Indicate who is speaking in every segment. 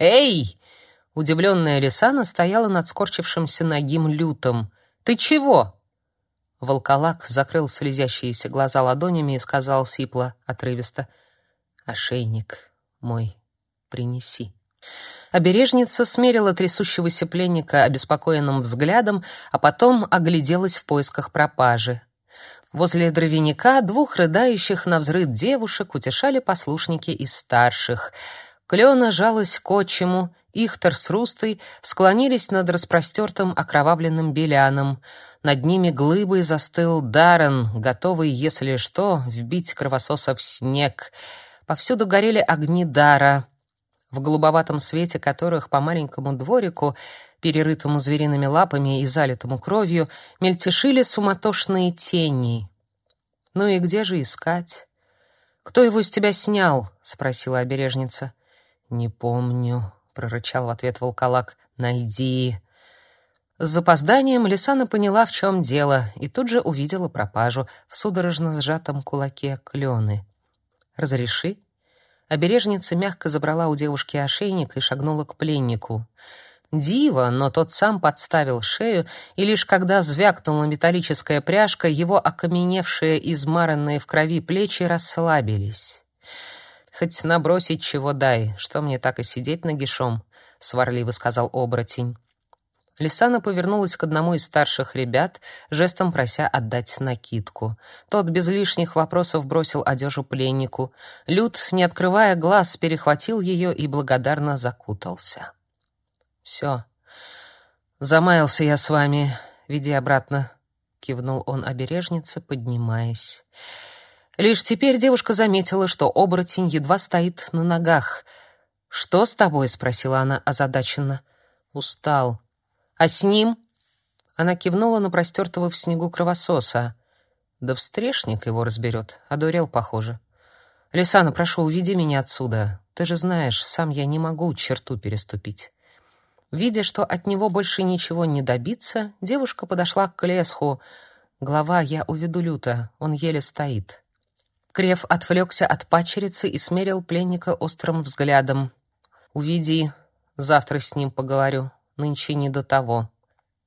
Speaker 1: «Эй!» Удивленная Лисана стояла над скорчившимся ногим лютом. «Ты чего?» Волколак закрыл слезящиеся глаза ладонями и сказал сипло, отрывисто, «Ошейник мой принеси». Обережница смерила трясущегося пленника обеспокоенным взглядом, а потом огляделась в поисках пропажи. Возле дровяника двух рыдающих на взрыв девушек утешали послушники из старших. Клена жалась к отчиму, Ихтер с Рустой склонились над распростертым окровавленным беляном. Над ними глыбой застыл Даррен, готовый, если что, вбить кровососа в снег. Повсюду горели огни дара, в голубоватом свете которых по маленькому дворику, перерытому звериными лапами и залитому кровью, мельтешили суматошные тени. «Ну и где же искать?» «Кто его с тебя снял?» — спросила обережница. «Не помню», прорычал в ответ волколак. Найди. С запозданием Лисана поняла, в чем дело, и тут же увидела пропажу в судорожно сжатом кулаке клены. Разреши. Обережница мягко забрала у девушки ошейник и шагнула к пленнику. Диво, но тот сам подставил шею, и лишь когда звякнула металлическая пряжка, его окаменевшие, измаранные в крови плечи расслабились. Хоть набросить чего дай, что мне так и сидеть нагишом, сварливо сказал оборотень. Лисана повернулась к одному из старших ребят, жестом прося отдать накидку. Тот без лишних вопросов бросил одежу пленнику. Люд, не открывая глаз, перехватил ее и благодарно закутался. «Все. Замаялся я с вами. Веди обратно», — кивнул он обережнице, поднимаясь. Лишь теперь девушка заметила, что оборотень едва стоит на ногах. «Что с тобой?» — спросила она озадаченно. «Устал». «А с ним?» Она кивнула на простертого в снегу кровососа. «Да встрешник его разберет. Одурел, похоже». «Лисана, прошу, уведи меня отсюда. Ты же знаешь, сам я не могу черту переступить». Видя, что от него больше ничего не добиться, девушка подошла к Лесху. «Глава, я уведу Люта, он еле стоит». Крев отвлекся от пачерицы и смерил пленника острым взглядом. «Уведи, завтра с ним поговорю, нынче не до того».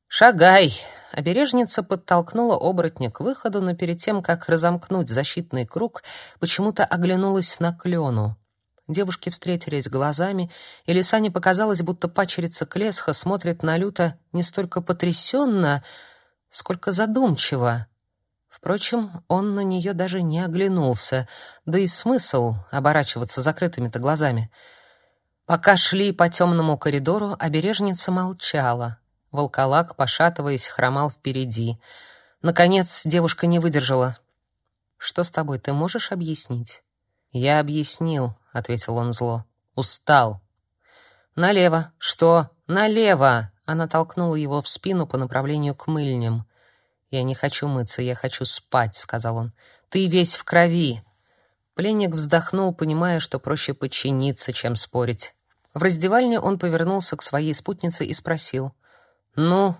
Speaker 1: «Шагай!» — обережница подтолкнула оборотня к выходу, но перед тем, как разомкнуть защитный круг, почему-то оглянулась на клену. Девушки встретились глазами, и Лисане показалось, будто пачерица Клесха смотрит на Люта не столько потрясенно, сколько задумчиво. Впрочем, он на нее даже не оглянулся, да и смысл оборачиваться закрытыми-то глазами. Пока шли по темному коридору, обережница молчала. Волколак, пошатываясь, хромал впереди. Наконец девушка не выдержала. «Что с тобой, ты можешь объяснить?» «Я объяснил», — ответил он зло. «Устал». «Налево». «Что?» «Налево!» Она толкнула его в спину по направлению к мыльням. «Я не хочу мыться, я хочу спать», — сказал он. «Ты весь в крови». Пленник вздохнул, понимая, что проще подчиниться, чем спорить. В раздевальне он повернулся к своей спутнице и спросил. «Ну,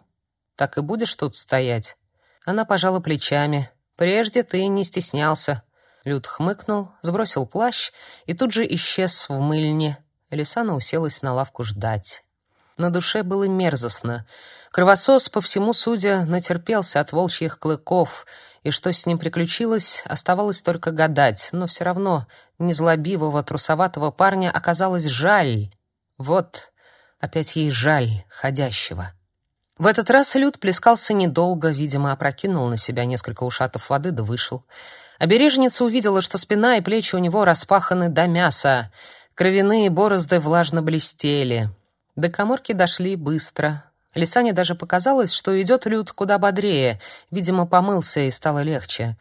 Speaker 1: так и будешь тут стоять?» Она пожала плечами. «Прежде ты не стеснялся». Люд хмыкнул, сбросил плащ и тут же исчез в мыльне. Элисана уселась на лавку ждать. На душе было мерзостно. Кровосос, по всему судя, натерпелся от волчьих клыков, и что с ним приключилось, оставалось только гадать, но все равно незлобивого, трусоватого парня оказалось жаль. Вот, опять ей жаль ходящего. В этот раз Люд плескался недолго, видимо, опрокинул на себя несколько ушатов воды да вышел. Обережница увидела, что спина и плечи у него распаханы до мяса, кровяные борозды влажно блестели. До каморки дошли быстро. Лисане даже показалось, что идет Люд куда бодрее, видимо, помылся и стало легче.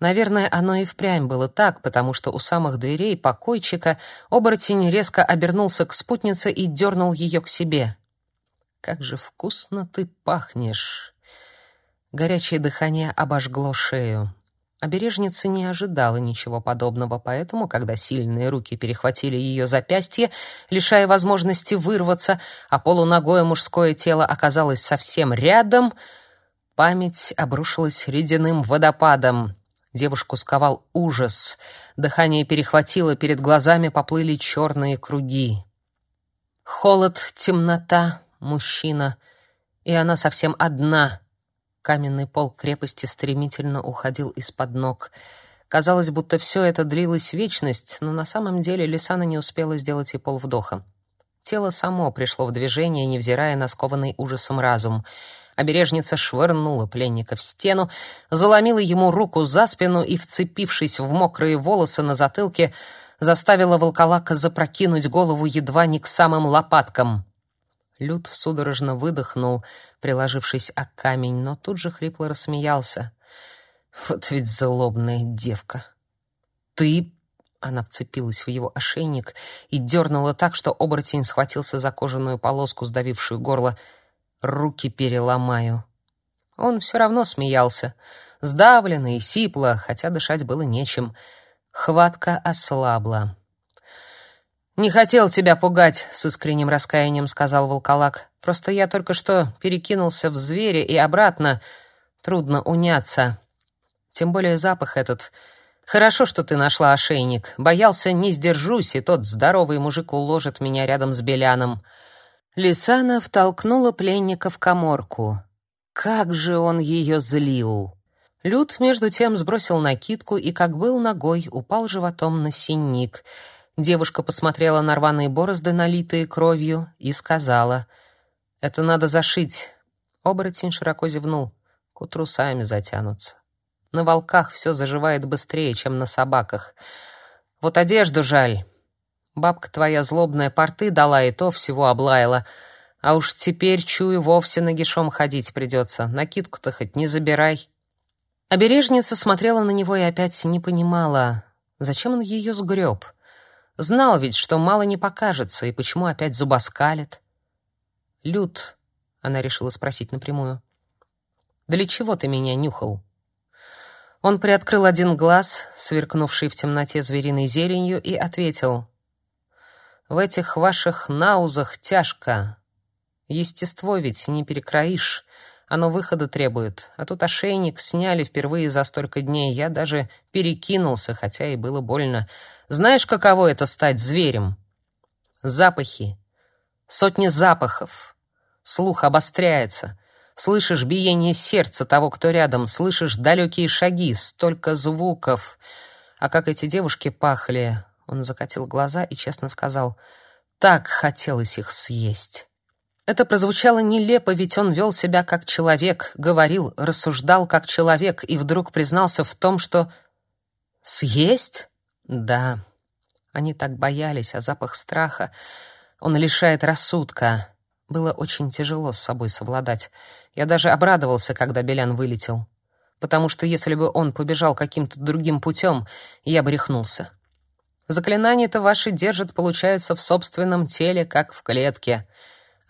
Speaker 1: Наверное, оно и впрямь было так, потому что у самых дверей покойчика оборотень резко обернулся к спутнице и дернул ее к себе. «Как же вкусно ты пахнешь!» Горячее дыхание обожгло шею. Обережница не ожидала ничего подобного, поэтому, когда сильные руки перехватили ее запястье, лишая возможности вырваться, а полуногое мужское тело оказалось совсем рядом, память обрушилась ледяным водопадом. Девушку сковал ужас. Дыхание перехватило, перед глазами поплыли черные круги. Холод, темнота, мужчина. И она совсем одна. Каменный пол крепости стремительно уходил из-под ног. Казалось, будто все это длилось вечность, но на самом деле Лисана не успела сделать и полвдоха. Тело само пришло в движение, невзирая на скованный ужасом разум. Обережница швырнула пленника в стену, заломила ему руку за спину и, вцепившись в мокрые волосы на затылке, заставила волколака запрокинуть голову едва не к самым лопаткам. Люд судорожно выдохнул, приложившись о камень, но тут же хрипло рассмеялся. Вот ведь злобная девка. Ты она вцепилась в его ошейник и дернула так, что оборотень схватился за кожаную полоску, сдавившую горло. Руки переломаю. Он все равно смеялся, сдавленно и сипло, хотя дышать было нечем. Хватка ослабла. «Не хотел тебя пугать», — с искренним раскаянием сказал волколак. «Просто я только что перекинулся в зверя и обратно. Трудно уняться. Тем более запах этот. Хорошо, что ты нашла ошейник. Боялся, не сдержусь, и тот здоровый мужик уложит меня рядом с Беляном». Лисана втолкнула пленника в каморку. Как же он ее злил! Люд, между тем, сбросил накидку и, как был ногой, упал животом на синник. Девушка посмотрела на рваные борозды, налитые кровью, и сказала, «Это надо зашить». Оборотень широко зевнул. К утру сами затянутся. На волках все заживает быстрее, чем на собаках. Вот одежду жаль. Бабка твоя злобная порты дала и то всего облаяла. А уж теперь, чую, вовсе нагишом ходить придется. Накидку-то хоть не забирай. Обережница смотрела на него и опять не понимала, зачем он ее сгреб. Знал ведь, что мало не покажется, и почему опять зубоскалит. «Люд», — она решила спросить напрямую, — «для чего ты меня нюхал?» Он приоткрыл один глаз, сверкнувший в темноте звериной зеленью, и ответил. «В этих ваших наузах тяжко. Естество ведь не перекроишь. Оно выхода требует. А тут ошейник сняли впервые за столько дней. Я даже перекинулся, хотя и было больно. Знаешь, каково это стать зверем? Запахи. Сотни запахов. Слух обостряется. Слышишь биение сердца того, кто рядом. Слышишь далекие шаги. Столько звуков. А как эти девушки пахли. Он закатил глаза и честно сказал. Так хотелось их съесть. Это прозвучало нелепо, ведь он вел себя как человек, говорил, рассуждал как человек и вдруг признался в том, что съесть? Да. Они так боялись, а запах страха он лишает рассудка. Было очень тяжело с собой совладать. Я даже обрадовался, когда Белян вылетел, потому что если бы он побежал каким-то другим путем, я бы рехнулся. Заклинания-то ваши держат, получается, в собственном теле, как в клетке.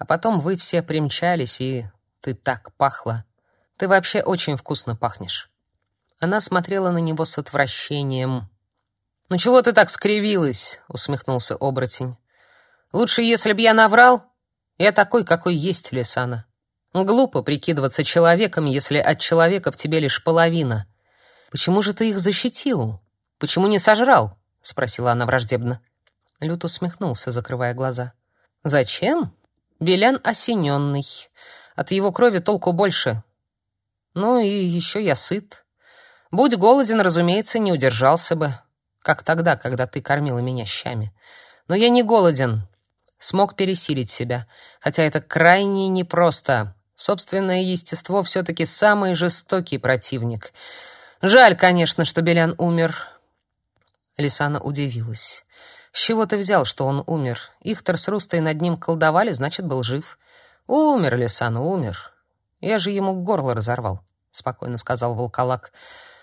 Speaker 1: А потом вы все примчались, и ты так пахла. Ты вообще очень вкусно пахнешь. Она смотрела на него с отвращением. «Ну чего ты так скривилась?» — усмехнулся оборотень. «Лучше, если б я наврал. Я такой, какой есть, Лисана. Глупо прикидываться человеком, если от человека в тебе лишь половина. Почему же ты их защитил? Почему не сожрал?» — спросила она враждебно. Лют усмехнулся, закрывая глаза. «Зачем?» Белян осененный. От его крови толку больше. Ну и еще я сыт. Будь голоден, разумеется, не удержался бы, как тогда, когда ты кормила меня щами. Но я не голоден. Смог пересилить себя, хотя это крайне непросто. Собственное естество все-таки самый жестокий противник. Жаль, конечно, что Белян умер. Лисана удивилась. С чего ты взял, что он умер? Ихтер с Рустой над ним колдовали, значит, был жив. Умер, Лисан, умер. Я же ему горло разорвал, спокойно сказал волколак.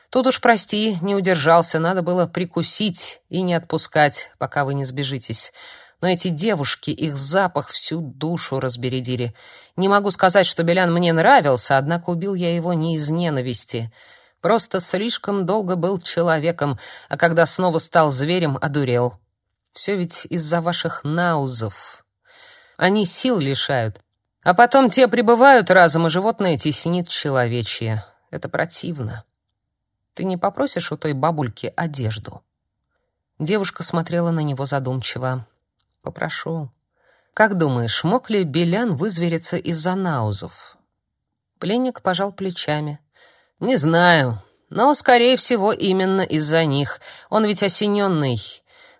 Speaker 1: Тут уж прости, не удержался, надо было прикусить и не отпускать, пока вы не сбежитесь. Но эти девушки, их запах всю душу разбередили. Не могу сказать, что Белян мне нравился, однако убил я его не из ненависти. Просто слишком долго был человеком, а когда снова стал зверем, одурел. Все ведь из-за ваших наузов. Они сил лишают. А потом те прибывают разом, и животное теснит человечье. Это противно. Ты не попросишь у той бабульки одежду?» Девушка смотрела на него задумчиво. «Попрошу. Как думаешь, мог ли Белян вызвериться из-за наузов? Пленник пожал плечами. Не знаю, но, скорее всего, именно из-за них. Он ведь осененный.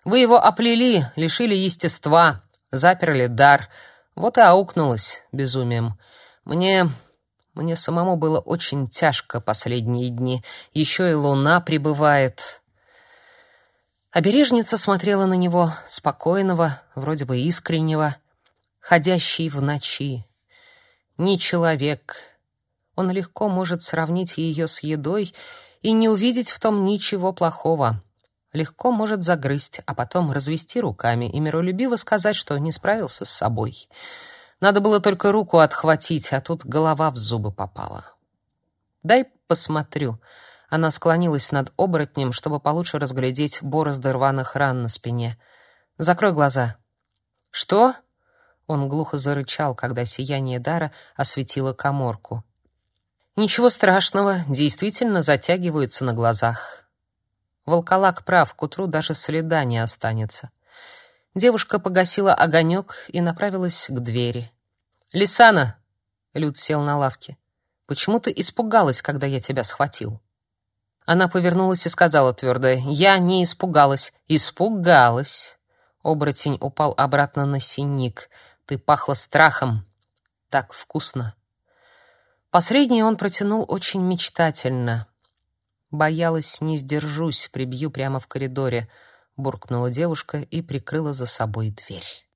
Speaker 1: Вы его оплели, лишили естества, заперли дар. Вот и аукнулось безумием. Мне... мне самому было очень тяжко последние дни. Еще и луна прибывает. Обережница смотрела на него, спокойного, вроде бы искреннего ходящий в ночи. Не человек. Он легко может сравнить ее с едой и не увидеть в том ничего плохого. Легко может загрызть, а потом развести руками и миролюбиво сказать, что не справился с собой. Надо было только руку отхватить, а тут голова в зубы попала. «Дай посмотрю». Она склонилась над оборотнем, чтобы получше разглядеть борозды рваных ран на спине. «Закрой глаза». «Что?» Он глухо зарычал, когда сияние дара осветило каморку. Ничего страшного, действительно затягиваются на глазах. Волколак прав, к утру даже следа не останется. Девушка погасила огонек и направилась к двери. «Лисана!» — Люд сел на лавке. «Почему ты испугалась, когда я тебя схватил?» Она повернулась и сказала твердо, «Я не испугалась». «Испугалась!» Оборотень упал обратно на синик — ты пахла страхом. Так вкусно. Посредний он протянул очень мечтательно. Боялась, не сдержусь, прибью прямо в коридоре, буркнула девушка и прикрыла за собой дверь.